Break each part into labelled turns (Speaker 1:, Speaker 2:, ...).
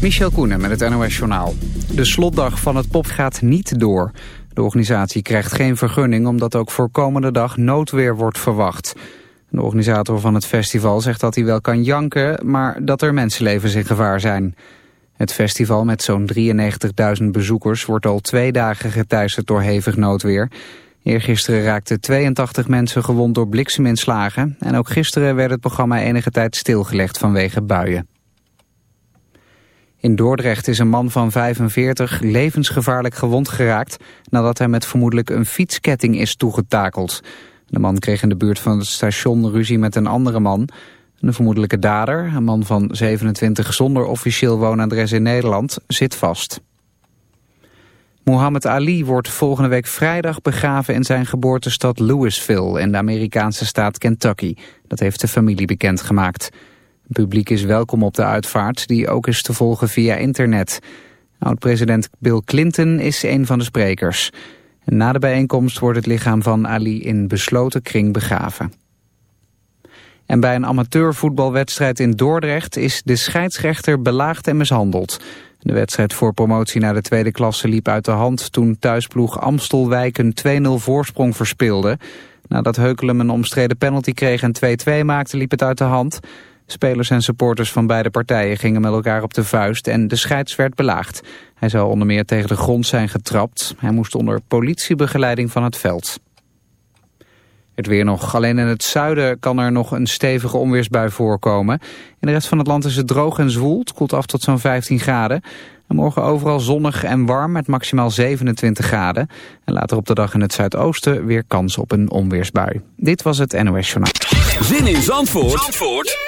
Speaker 1: Michel Koenen met het NOS-journaal. De slotdag van het pop gaat niet door. De organisatie krijgt geen vergunning omdat ook voor komende dag noodweer wordt verwacht. De organisator van het festival zegt dat hij wel kan janken, maar dat er mensenlevens in gevaar zijn. Het festival met zo'n 93.000 bezoekers wordt al twee dagen geteisterd door hevig noodweer. Eergisteren raakten 82 mensen gewond door blikseminslagen en ook gisteren werd het programma enige tijd stilgelegd vanwege buien. In Dordrecht is een man van 45 levensgevaarlijk gewond geraakt... nadat hij met vermoedelijk een fietsketting is toegetakeld. De man kreeg in de buurt van het station ruzie met een andere man. De vermoedelijke dader, een man van 27 zonder officieel woonadres in Nederland, zit vast. Muhammad Ali wordt volgende week vrijdag begraven in zijn geboortestad Louisville in de Amerikaanse staat Kentucky. Dat heeft de familie bekendgemaakt. Het publiek is welkom op de uitvaart, die ook is te volgen via internet. Oud-president Bill Clinton is een van de sprekers. Na de bijeenkomst wordt het lichaam van Ali in besloten kring begraven. En bij een amateurvoetbalwedstrijd in Dordrecht is de scheidsrechter belaagd en mishandeld. De wedstrijd voor promotie naar de tweede klasse liep uit de hand toen thuisploeg Amstelwijk een 2-0 voorsprong verspeelde. Nadat Heukelum een omstreden penalty kreeg en 2-2 maakte liep het uit de hand. Spelers en supporters van beide partijen gingen met elkaar op de vuist en de scheids werd belaagd. Hij zou onder meer tegen de grond zijn getrapt. Hij moest onder politiebegeleiding van het veld. Het weer nog. Alleen in het zuiden kan er nog een stevige onweersbui voorkomen. In de rest van het land is het droog en zwoel. Het koelt af tot zo'n 15 graden. En morgen overal zonnig en warm met maximaal 27 graden. En later op de dag in het zuidoosten weer kans op een onweersbui. Dit was het NOS Journaal.
Speaker 2: Zin in Zandvoort, Zandvoort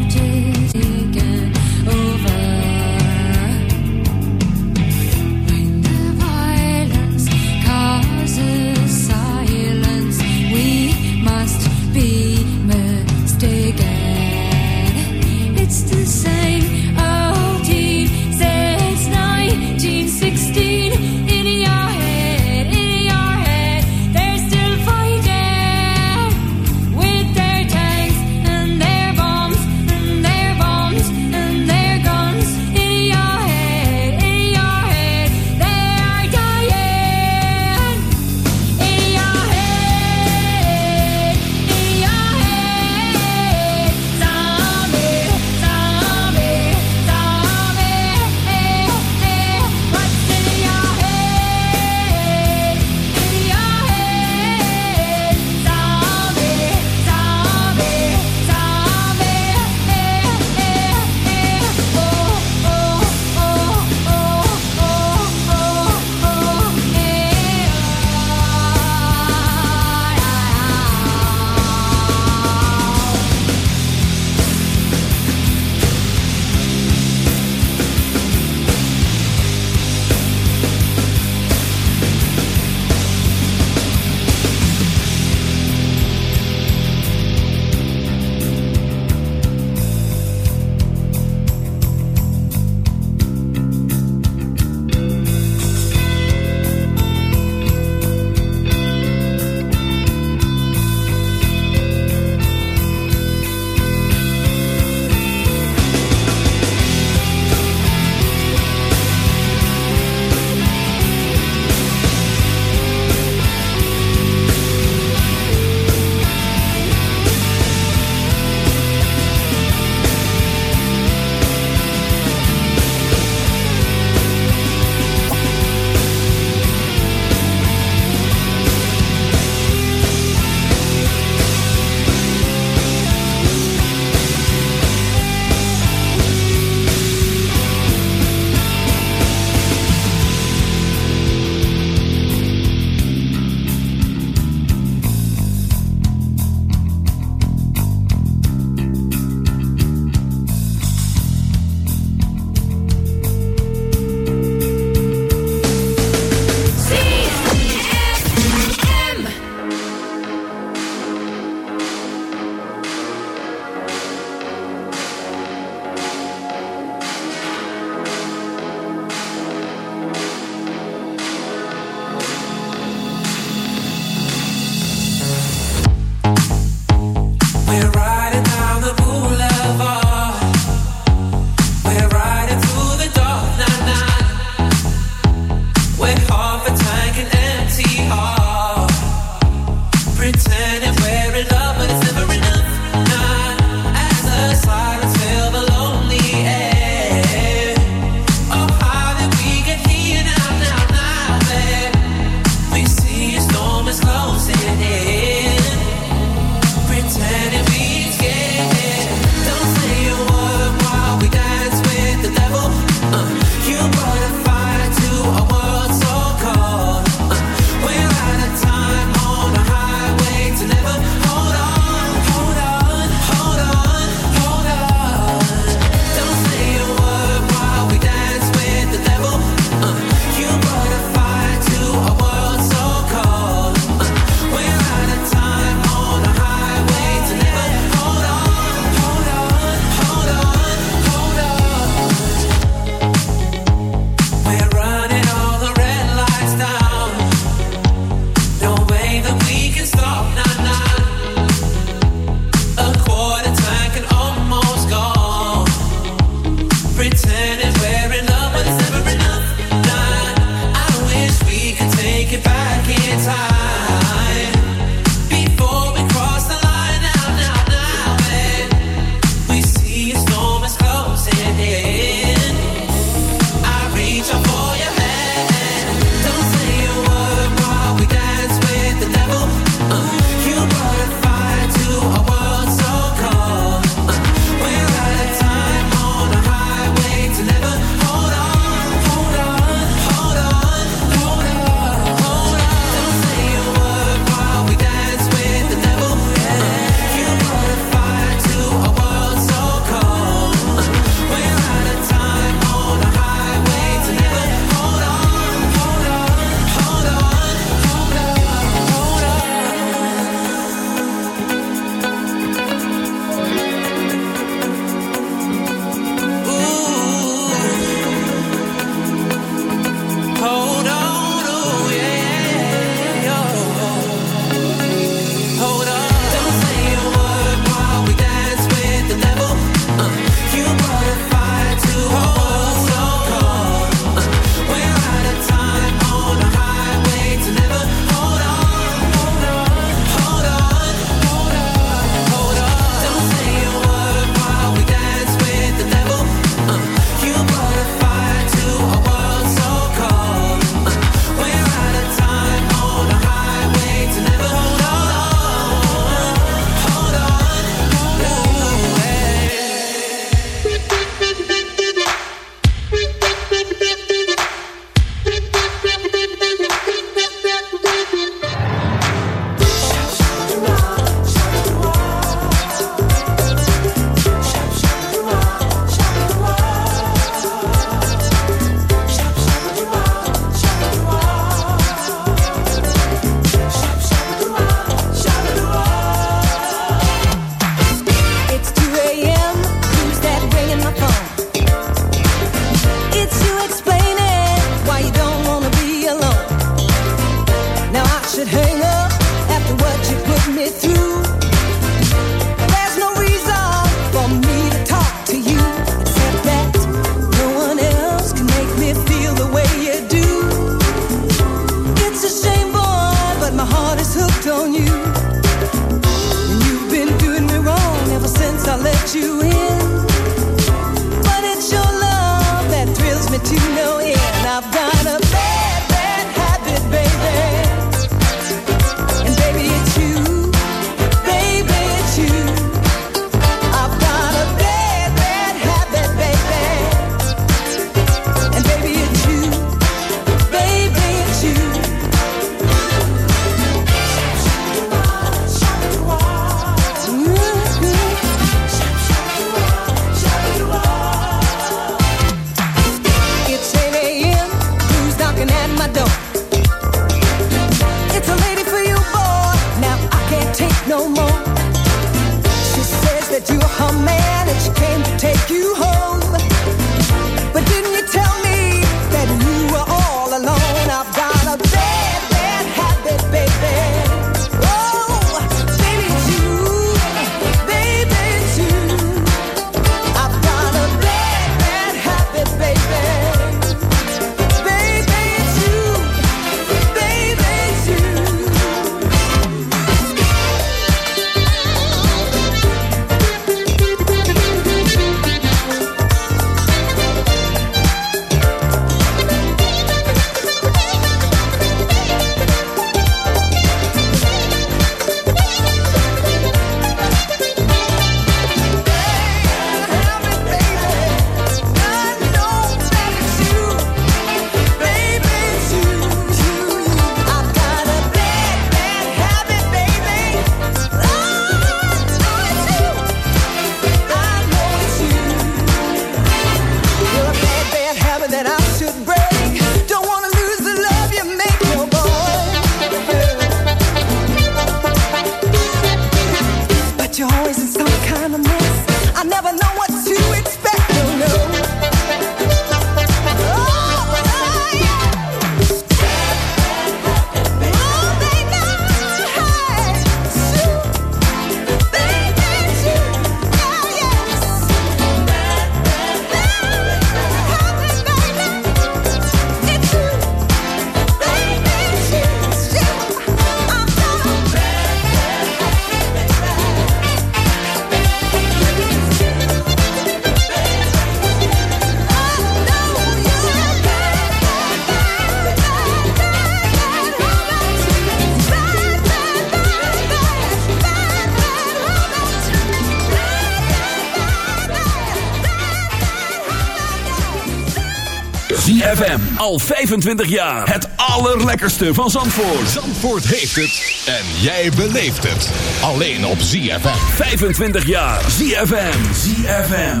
Speaker 2: Al 25 jaar. Het allerlekkerste van Zandvoort.
Speaker 3: Zandvoort heeft het. En jij beleeft het. Alleen op ZFM.
Speaker 2: 25 jaar. ZFM. ZFM.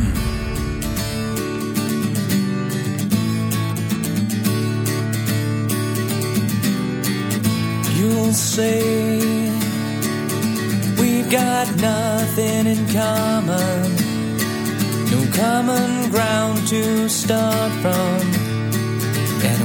Speaker 4: You'll say We've got nothing in common No common ground to start from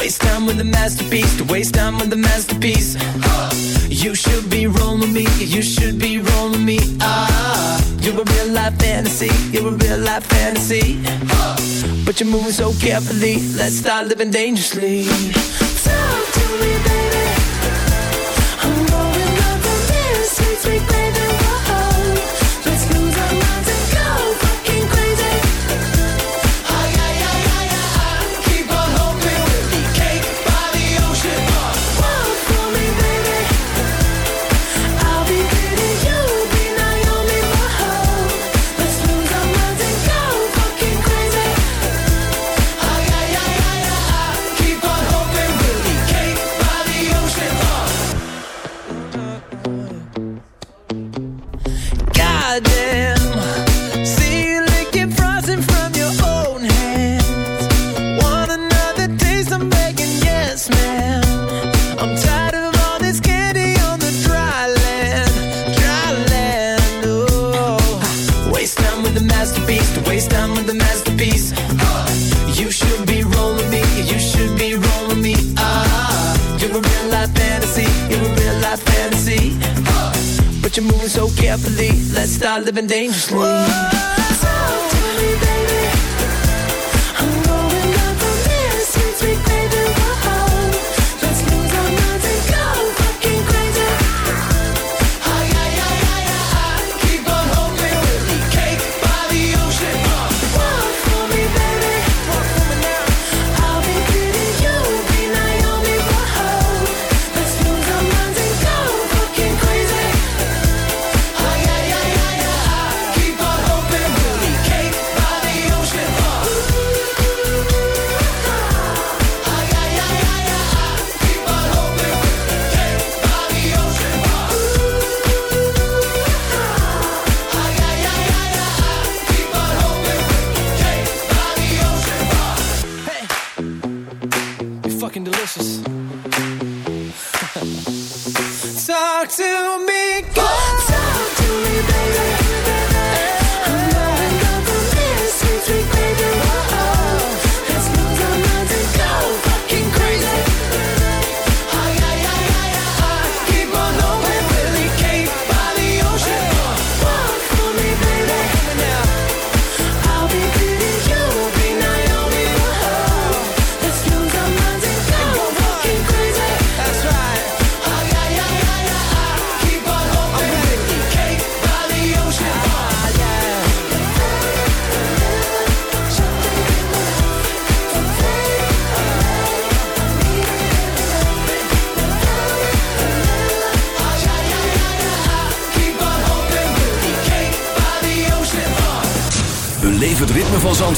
Speaker 5: waste time with a masterpiece, to waste time with a
Speaker 6: masterpiece. You should be rolling me, you should be rolling me. Ah, you're a real life fantasy, you're a real life fantasy. But you're moving so carefully, let's start living dangerously. Talk to me, baby. I'm going up the stairs, sweet, sweet baby.
Speaker 7: Living dangerously.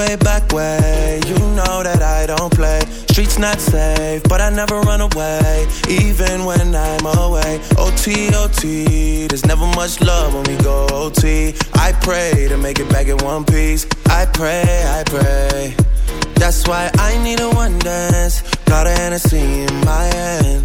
Speaker 8: Way, back way. You know that I don't play. Streets not safe, but I never run away, even when I'm away. OT, OT, there's never much love when we go OT. I pray to make it back in one piece. I pray, I pray. That's why I need a one dance. Got a Hennessy in my hand.